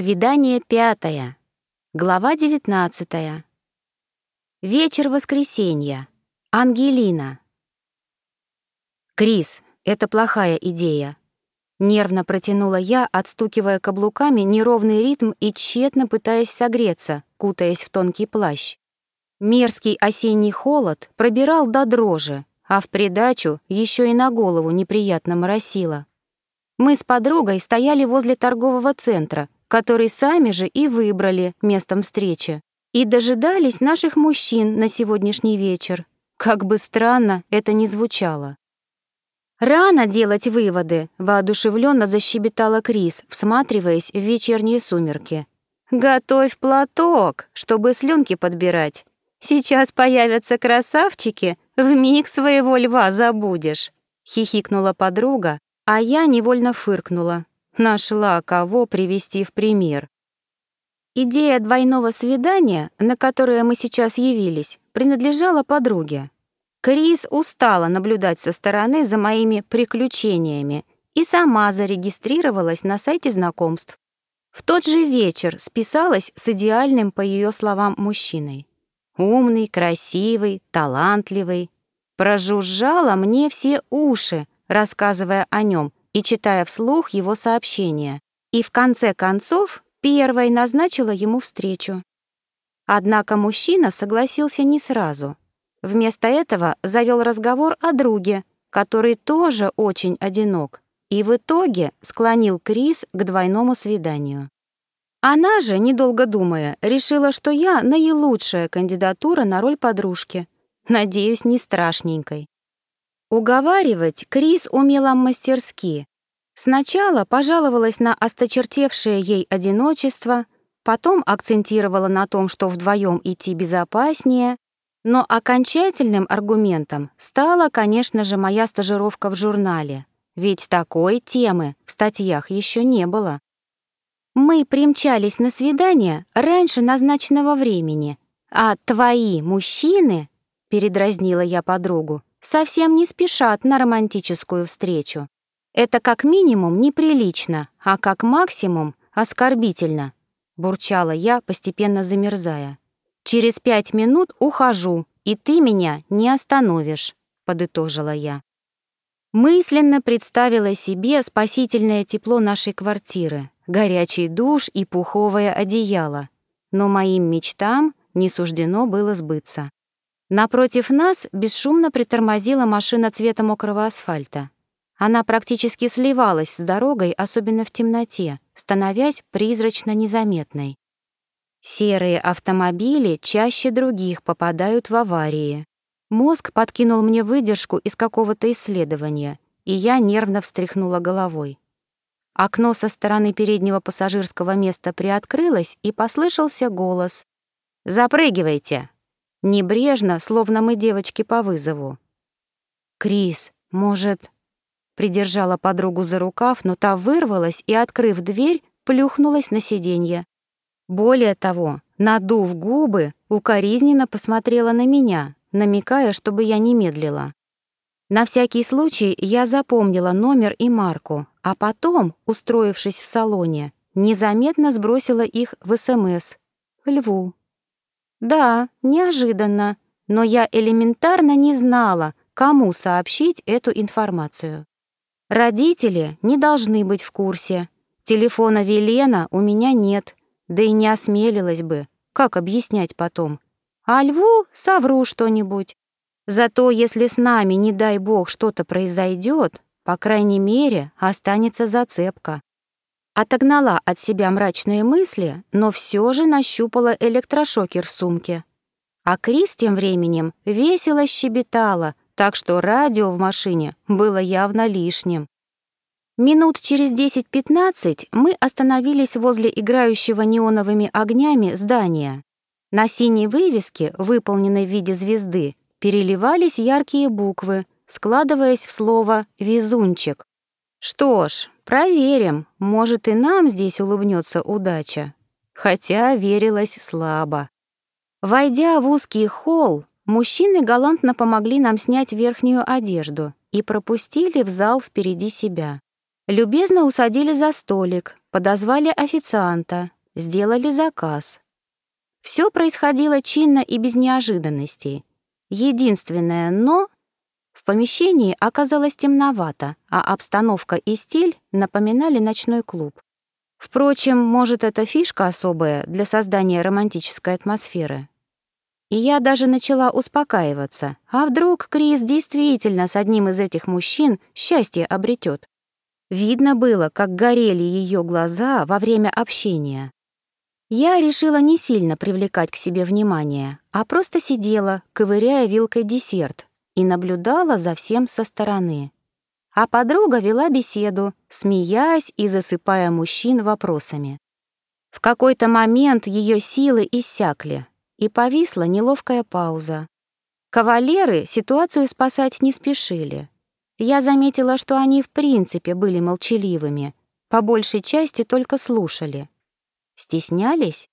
Свидание пятое. Глава девятнадцатая. Вечер воскресенья. Ангелина. «Крис, это плохая идея», — нервно протянула я, отстукивая каблуками неровный ритм и тщетно пытаясь согреться, кутаясь в тонкий плащ. Мерзкий осенний холод пробирал до дрожи, а в придачу еще и на голову неприятно моросило. Мы с подругой стояли возле торгового центра, который сами же и выбрали местом встречи, и дожидались наших мужчин на сегодняшний вечер. Как бы странно это ни звучало. «Рано делать выводы», — воодушевленно защебетала Крис, всматриваясь в вечерние сумерки. «Готовь платок, чтобы слюнки подбирать. Сейчас появятся красавчики, в миг своего льва забудешь», — хихикнула подруга, а я невольно фыркнула. Нашла, кого привести в пример. Идея двойного свидания, на которое мы сейчас явились, принадлежала подруге. Крис устала наблюдать со стороны за моими приключениями и сама зарегистрировалась на сайте знакомств. В тот же вечер списалась с идеальным, по ее словам, мужчиной. Умный, красивый, талантливый. Прожужжала мне все уши, рассказывая о нем и читая вслух его сообщения. И в конце концов первой назначила ему встречу. Однако мужчина согласился не сразу. Вместо этого завел разговор о друге, который тоже очень одинок, и в итоге склонил Крис к двойному свиданию. Она же, недолго думая, решила, что я наилучшая кандидатура на роль подружки. Надеюсь, не страшненькой. Уговаривать Крис умела мастерски, Сначала пожаловалась на осточертевшее ей одиночество, потом акцентировала на том, что вдвоем идти безопаснее, но окончательным аргументом стала, конечно же, моя стажировка в журнале, ведь такой темы в статьях еще не было. Мы примчались на свидание раньше назначенного времени, а твои мужчины, передразнила я подругу, совсем не спешат на романтическую встречу. Это как минимум неприлично, а как максимум оскорбительно, бурчала я, постепенно замерзая. Через пять минут ухожу, и ты меня не остановишь, подытожила я. Мысленно представила себе спасительное тепло нашей квартиры, горячий душ и пуховое одеяло. Но моим мечтам не суждено было сбыться. Напротив нас бесшумно притормозила машина цвета мокрого асфальта. Она практически сливалась с дорогой, особенно в темноте, становясь призрачно незаметной. Серые автомобили чаще других попадают в аварии. Мозг подкинул мне выдержку из какого-то исследования, и я нервно встряхнула головой. Окно со стороны переднего пассажирского места приоткрылось, и послышался голос. «Запрыгивайте!» Небрежно, словно мы девочки по вызову. «Крис, может...» Придержала подругу за рукав, но та вырвалась и, открыв дверь, плюхнулась на сиденье. Более того, надув губы, укоризненно посмотрела на меня, намекая, чтобы я не медлила. На всякий случай я запомнила номер и марку, а потом, устроившись в салоне, незаметно сбросила их в СМС. Льву. Да, неожиданно, но я элементарно не знала, кому сообщить эту информацию. Родители не должны быть в курсе. Телефона Велена у меня нет, да и не осмелилась бы. Как объяснять потом? А льву совру что-нибудь. Зато если с нами, не дай бог, что-то произойдет, по крайней мере, останется зацепка. Отогнала от себя мрачные мысли, но все же нащупала электрошокер в сумке. А Крис тем временем весело щебетала, так что радио в машине было явно лишним. Минут через 10-15 мы остановились возле играющего неоновыми огнями здания. На синей вывеске, выполненной в виде звезды, переливались яркие буквы, складываясь в слово «везунчик». Что ж, проверим, может и нам здесь улыбнется удача. Хотя верилось слабо. Войдя в узкий холл, Мужчины галантно помогли нам снять верхнюю одежду и пропустили в зал впереди себя. Любезно усадили за столик, подозвали официанта, сделали заказ. Все происходило чинно и без неожиданностей. Единственное «но» — в помещении оказалось темновато, а обстановка и стиль напоминали ночной клуб. Впрочем, может, это фишка особая для создания романтической атмосферы. И я даже начала успокаиваться. А вдруг Крис действительно с одним из этих мужчин счастье обретет? Видно было, как горели ее глаза во время общения. Я решила не сильно привлекать к себе внимание, а просто сидела, ковыряя вилкой десерт, и наблюдала за всем со стороны. А подруга вела беседу, смеясь и засыпая мужчин вопросами. В какой-то момент ее силы иссякли, и повисла неловкая пауза. Кавалеры ситуацию спасать не спешили. Я заметила, что они в принципе были молчаливыми, по большей части только слушали. Стеснялись?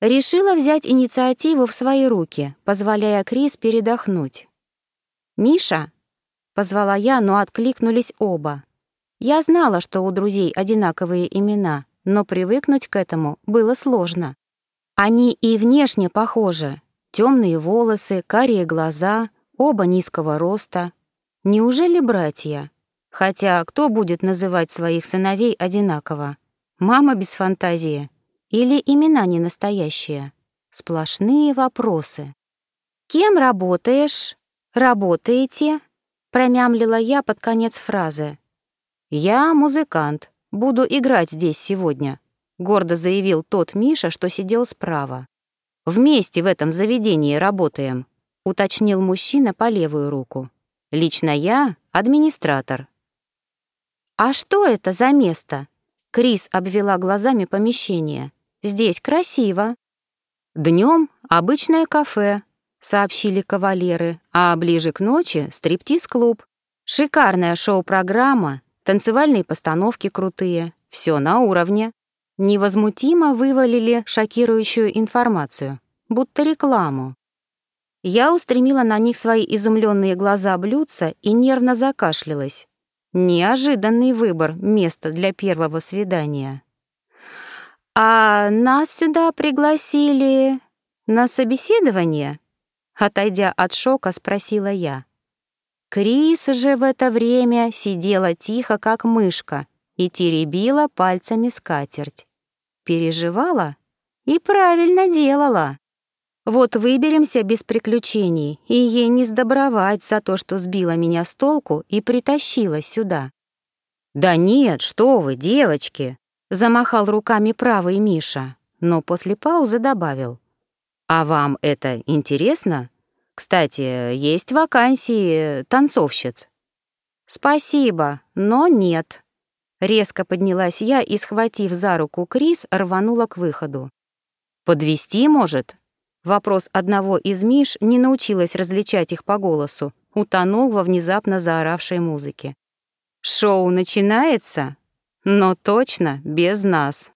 Решила взять инициативу в свои руки, позволяя Крис передохнуть. «Миша?» — позвала я, но откликнулись оба. Я знала, что у друзей одинаковые имена, но привыкнуть к этому было сложно. Они и внешне похожи. Темные волосы, карие глаза, оба низкого роста. Неужели братья? Хотя кто будет называть своих сыновей одинаково? Мама без фантазии? Или имена не настоящие? Сплошные вопросы. «Кем работаешь? Работаете?» Промямлила я под конец фразы. «Я музыкант. Буду играть здесь сегодня», — гордо заявил тот Миша, что сидел справа. «Вместе в этом заведении работаем», — уточнил мужчина по левую руку. «Лично я — администратор». «А что это за место?» Крис обвела глазами помещение. «Здесь красиво». Днем обычное кафе», — сообщили кавалеры, а ближе к ночи — стриптиз-клуб. Шикарная шоу-программа, танцевальные постановки крутые, все на уровне невозмутимо вывалили шокирующую информацию, будто рекламу. Я устремила на них свои изумленные глаза блюдца и нервно закашлялась. Неожиданный выбор места для первого свидания. «А нас сюда пригласили на собеседование?» Отойдя от шока, спросила я. Крис же в это время сидела тихо, как мышка, и теребила пальцами скатерть. Переживала? И правильно делала. Вот выберемся без приключений, и ей не сдобровать за то, что сбила меня с толку и притащила сюда. «Да нет, что вы, девочки!» — замахал руками правый Миша, но после паузы добавил. «А вам это интересно? Кстати, есть вакансии танцовщиц». «Спасибо, но нет», Резко поднялась я и, схватив за руку Крис, рванула к выходу. «Подвести может?» Вопрос одного из Миш не научилась различать их по голосу, утонул во внезапно заоравшей музыке. «Шоу начинается? Но точно без нас!»